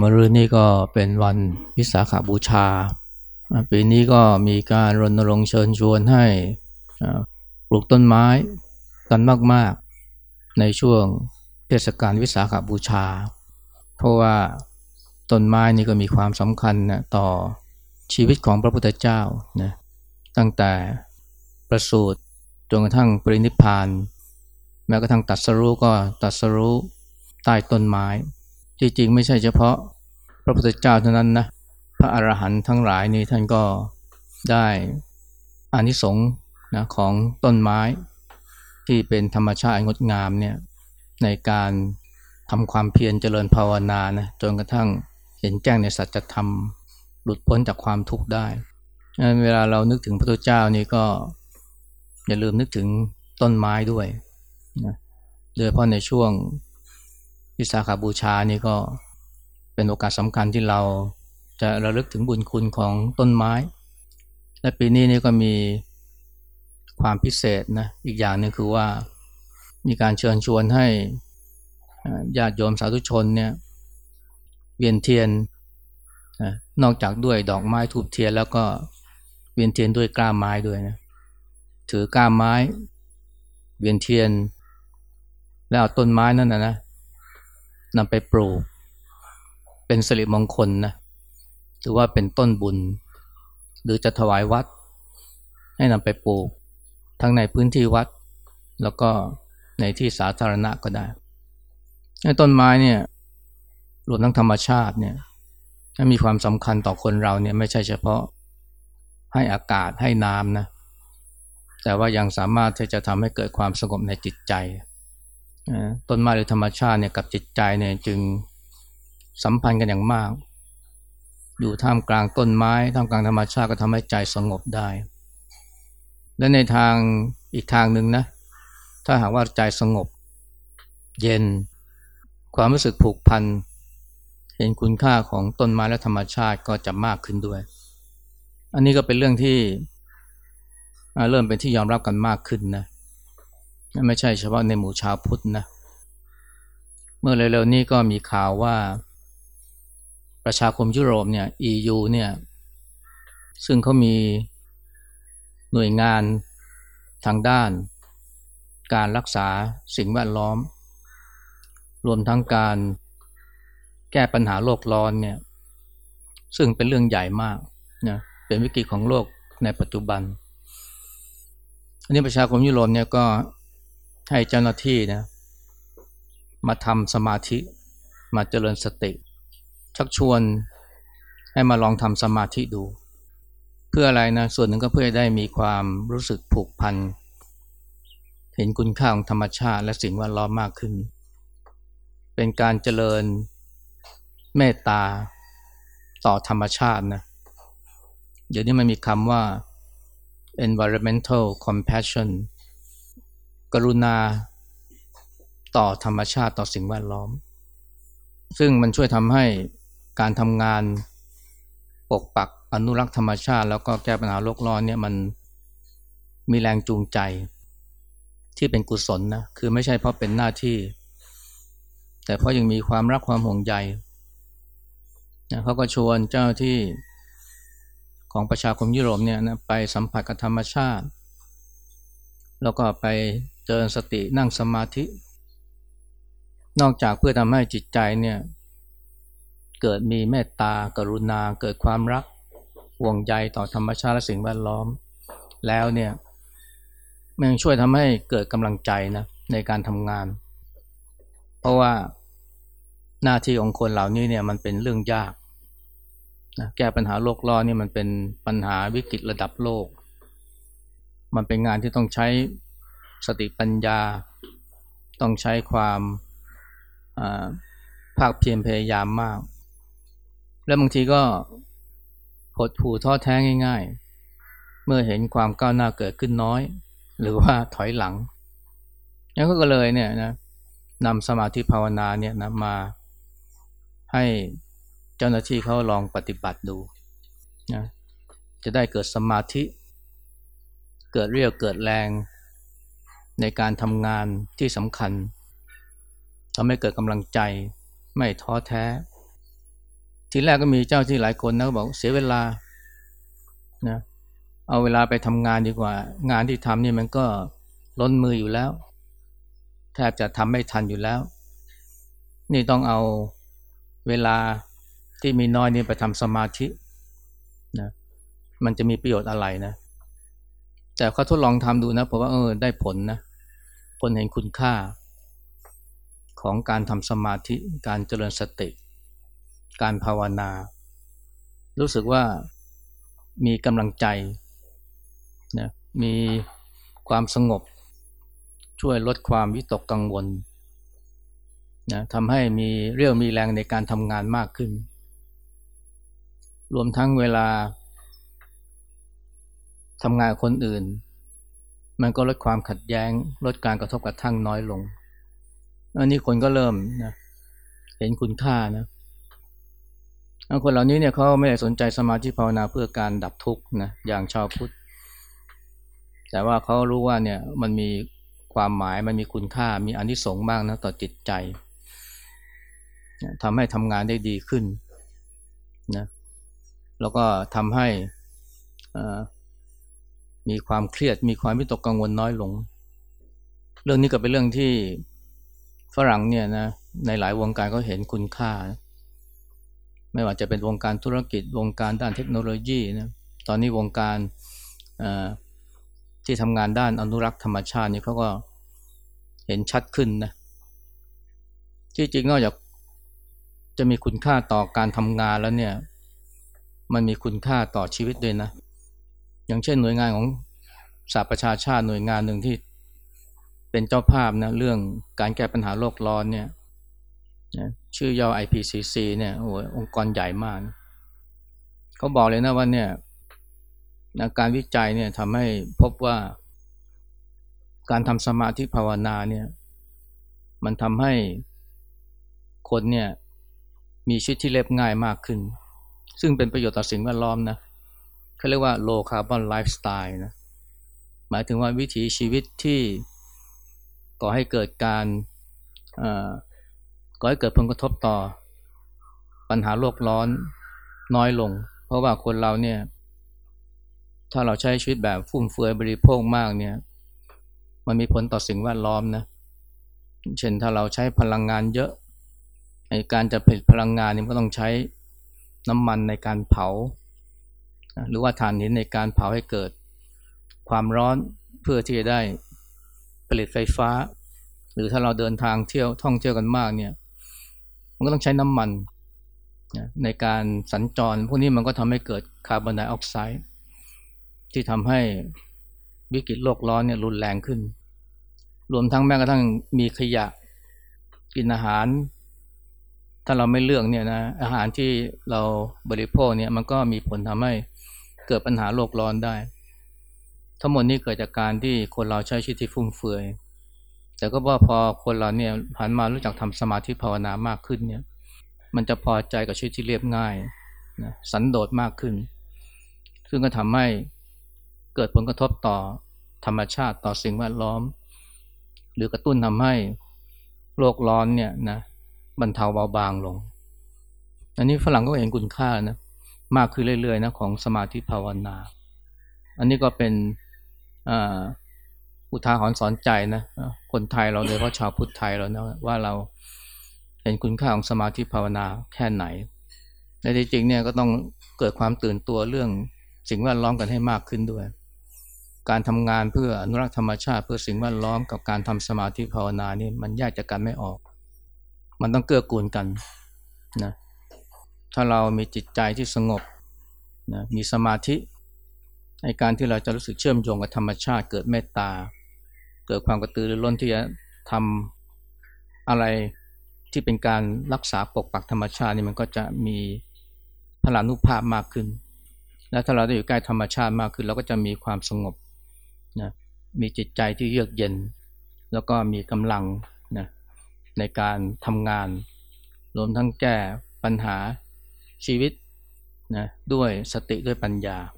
มรืนนี้ก็เป็นวันวิสาขาบูชา ปีนี้ก็มีการรณรงค์เชิญชวนให้ปลูกต้นไม้กันมาก ๆ ในช่วงเทศกาลวิสาขาบูชา เพราะว่าต้นไม้นี่ก็มีความสำคัญนะต่อชีวิตของพระพุทธเจ้านะตั้งแต่ประสูติจนกระทั่งปรินิพพาน แม้กระทั่งตัดสรู้ก็ตัดสรู้ใต้ต้นไม้ จริงๆ ไม่ใช่เฉพาะพระพุทธเจ้าเท่านั้นนะพระอรหันต์ทั้งหลายนี่ท่านก็ได้อานิสงส์นะของต้นไม้ที่เป็นธรรมชาติงดงามเนี่ยในการทำความเพียรเจริญภาวนานะจนกระทั่งเห็นแจ้งในสัจธรรมหลุดพ้นจากความทุกข์ได้เวลาเรานึกถึงพระพุทธเจ้านี่ก็อย่าลืมนึกถึงต้นไม้ด้วยนะโดยเฉพาะในช่วง วิสาขาบูชานี่ก็เป็นโอกาสสำคัญที่เราจะระลึกถึงบุญคุณของต้นไม้ และปีนี้นี่ก็มีความพิเศษนะอีกอย่างนึงคือว่ามีการเชิญชวนให้ญาติโยมสาธุชนเนี่ยเวียนเทียนนอกจากด้วยดอกไม้ทูบเทียน แล้วก็เวียนเทียนด้วยกล้าไม้ด้วยนะถือกล้าไม้ เวียนเทียน แล้วเอาต้นไม้นั่นนะนะ นำไปปลูก เป็นสิริมงคลนะหรือว่าเป็นต้นบุญ หรือจะถวายวัด ให้นำไปปลูก ทั้งในพื้นที่วัด แล้วก็ในที่สาธารณะก็ได้ต้นไม้เนี่ยรวมทั้งธรรมชาติเนี่ยมีความสำคัญต่อคนเราเนี่ยไม่ใช่เฉพาะให้อากาศให้น้ำนะแต่ว่ายังสามารถที่จะทำให้เกิดความสงบในจิตใจ ต้นไม้หรือธรรมชาติเนี่ยกับจิตใจเนี่ยจึงสัมพันธ์กันอย่างมาก อยู่ท่ามกลางต้นไม้ท่ามกลางธรรมชาติก็ทำให้ใจสงบได้ และในทางอีกทางหนึ่งนะถ้าหากว่าใจสงบ เย็น ความรู้สึกผูกพันเห็นคุณค่าของต้นไม้และธรรมชาติก็จะมากขึ้นด้วย อันนี้ก็เป็นเรื่องที่เริ่มเป็นที่ยอมรับกันมากขึ้นนะ ไม่ใช่เฉพาะในหมู่ชาวพุทธนะเมื่อเร็วๆนี้ก็มีข่าวว่า ประชาคมยุโรปเนี่ย EU เนี่ยซึ่งเขามีหน่วยงานทางด้าน การรักษาสิ่งแวดล้อม รวมทั้งการแก้ปัญหาโลกร้อนเนี่ยซึ่งเป็นเรื่องใหญ่มากนะเป็นวิกฤตของโลกในปัจจุบันอันนี้ประชาคมยุโรปเนี่ยก็ ให้เจ้าหน้าที่นะมาทำสมาธิมาเจริญสติ ชักชวนให้มาลองทำสมาธิดู เพื่ออะไรนะส่วนหนึ่งก็เพื่อได้มีความรู้สึกผูกพัน เห็นคุณค่าของธรรมชาติและสิ่งแวดล้อมมากขึ้น เป็นการเจริญเมตตาต่อธรรมชาตินะเดี๋ยวนี้มันมีคำว่า environmental compassion กรุณาต่อธรรมชาติต่อสิ่งแวดล้อม ซึ่งมันช่วยทำให้การทำงานปกปักอนุรักษ์ธรรมชาติ แล้วก็แก้ปัญหาโลกร้อนเนี่ยมันมีแรงจูงใจ ที่เป็นกุศลนะคือไม่ใช่เพราะเป็นหน้าที่ แต่เพราะยังมีความรักความห่วงใยนะเขาก็ชวนเจ้าที่ของประชาคมยุโรปเนี่ยนะไปสัมผัสกับธรรมชาติ แล้วก็ไป เจริญสตินั่งสมาธิ นอกจากเพื่อทำให้จิตใจเนี่ยเกิดมีเมตตากรุณาเกิดความรักห่วงใยต่อธรรมชาติและสิ่งแวดล้อม แล้วเนี่ยมันช่วยทำให้เกิดกำลังใจนะในการทำงาน เพราะว่าหน้าที่ของคนเหล่านี้เนี่ยมันเป็นเรื่องยากนะแก้ปัญหาโลกร้อนนี่มันเป็นปัญหาวิกฤตระดับโลก มันเป็นงานที่ต้องใช้ สติปัญญา ต้องใช้ความภาคเพียรพยายามมาก และบางทีก็หดหูท้อแท้ง่าย ๆ เมื่อเห็นความก้าวหน้าเกิดขึ้นน้อย หรือว่าถอยหลังนั้นก็เลยเนี่ยนะนำสมาธิภาวนาเนี่ยนะมาให้เจ้าหน้าที่เขาลองปฏิบัติดูนะจะได้เกิดสมาธิ เกิดเรียวเกิดแรง ในการทำงานที่สำคัญทำให้เกิดกำลังใจไม่ท้อแท้ ทีแรกก็มีเจ้าที่หลายคนนะบอกเสียเวลานะเอาเวลาไปทำงานดีกว่า งานที่ทำนี่มันก็ล้นมืออยู่แล้ว แทบจะทำไม่ทันอยู่แล้ว นี่ต้องเอาเวลาที่มีน้อยนี่ไปทำสมาธินะมันจะมีประโยชน์อะไรนะ แต่เขาทดลองทำดูนะเพราะว่าเออได้ผลนะ ผลเห็นคุณค่า ของการทำสมาธิการเจริญสติ การภาวนา รู้สึกว่ามีกำลังใจนะมีความสงบ ช่วยลดความวิตกกังวลนะทำให้มีเรี่ยวมีแรงในการทำงานมากขึ้น รวมทั้งเวลาทำงานคนอื่น มันก็ลดความขัดแย้ง ลดการกระทบกระทั่งน้อยลง อันนี้คนก็เริ่มนะเห็นคุณค่านะคนเหล่านี้เนี่ยเขาไม่ได้สนใจสมาธิภาวนาเพื่อการดับทุกข์นะอย่างชาวพุทธ แต่ว่าเขารู้ว่าเนี่ยมันมีความหมายมันมีคุณค่ามีอนิสงส์มากนะต่อจิตใจทำให้ทำงานได้ดีขึ้นนะแล้วก็ทำให้ มีความเครียด มีความวิตกกังวลน้อยลง เรื่องนี้ก็เป็นเรื่องที่ฝรั่งเนี่ยนะในหลายวงการก็เห็นคุณค่า ไม่ว่าจะเป็นวงการธุรกิจ วงการด้านเทคโนโลยีนะตอนนี้วงการที่ทำงานด้านอนุรักษ์ธรรมชาตินี่เขาก็เห็นชัดขึ้นนะที่จริงนอกจากจะมีคุณค่าต่อการทำงานแล้วเนี่ย มันมีคุณค่าต่อชีวิตด้วยนะ อย่างเช่นหน่วยงานของสหประชาชาติหน่วยงานหนึ่งที่เป็นเจ้าภาพนะเรื่องการแก้ปัญหาโลกร้อนเนี่ยชื่อย่อ IPCC เนี่ยโอ้องค์กรใหญ่มากนะเขาบอกเลยนะว่าเนี่ยการวิจัยเนี่ยทำให้พบว่า การทำสมาธิภาวนาเนี่ยมันทำให้คนเนี่ยมีชีวิตที่เรียบง่ายมากขึ้น ซึ่งเป็นประโยชน์ต่อสิ่งแวดล้อมนะเขาเรียกว่า low carbon lifestyle นะหมายถึงว่าวิถีชีวิตที่ก่อให้เกิดการก่อให้เกิดผลกระทบต่อปัญหาโลกร้อนน้อยลง เพราะว่าคนเราเนี่ย ถ้าเราใช้ชีวิตแบบฟุ่มเฟือยบริโภคมากเนี่ย มันมีผลต่อสิ่งแวดล้อมนะเช่นถ้าเราใช้พลังงานเยอะในการจะผลิตพลังงานนี่ก็ต้องใช้น้ำมันในการเผา หรือว่าถ่านหินในการเผาให้เกิด ความร้อนเพื่อที่จะได้ผลิตไฟฟ้า หรือถ้าเราเดินทางเที่ยวท่องเที่ยวกันมากเนี่ย มันก็ต้องใช้น้ำมันในการสัญจร พวกนี้มันก็ทำให้เกิดคาร์บอนไดออกไซด์ที่ทำให้วิกฤตโลกร้อนเนี่ยรุนแรงขึ้น รวมทั้งแม้กระทั่งมีขยะกินอาหาร ถ้าเราไม่เลือกเนี่ยนะอาหารที่เราบริโภคเนี่ยมันก็มีผลทำให้ กิดปัญหาโลกร้อนได้ ทั้งหมดนี้เกิดจากการที่คนเราใช้ชีวิตที่ฟุ่มเฟือย แต่ก็ว่าพอคนเราเนี่ยหันมารู้จักทำสมาธิภาวนามากขึ้นเนี่ย มันจะพอใจกับชีวิตที่เรียบง่ายนะสันโดษมากขึ้น ซึ่งก็ทำให้เกิดผลกระทบต่อธรรมชาติต่อสิ่งแวดล้อม หรือกระตุ้นทำให้โลกร้อนเนี่ยนะบรรเทาเบาบางลง อันนี้ฝรั่งก็เห็นคุณค่านะ มากขึ้นเรื่อยๆนะของสมาธิภาวนา อันนี้ก็เป็นอุทาหรณ์สอนใจนะคนไทยเราโดยเฉพาะชาวพุทธไทยเรานะว่าเราเห็นคุณค่าของสมาธิภาวนาแค่ไหนในที่จริงเนี่ยก็ต้องเกิดความตื่นตัวเรื่องสิ่งแวดล้อมกันให้มากขึ้นด้วย การทำงานเพื่ออนุรักษ์ธรรมชาติเพื่อสิ่งแวดล้อมกับการทำสมาธิภาวนานี่มันแยกจากกันไม่ออก มันต้องเกื้อกูลกันนะ ถ้าเรามีจิตใจที่สงบนะมีสมาธิในการที่เราจะรู้สึกเชื่อมโยงกับธรรมชาติเกิดเมตตา เกิดความกระตือรือร้นที่จะทำอะไรที่เป็นการรักษาปกปักธรรมชาตินี่มันก็จะมีพลานุภาพมากขึ้น และถ้าเราได้อยู่ใกล้ธรรมชาติมากขึ้น เราก็จะมีความสงบนะมีจิตใจที่เยือกเย็น แล้วก็มีกำลังนะในการทำงานรวมทั้งแก้ปัญหา ชีวิตนะด้วยสติด้วยปัญญา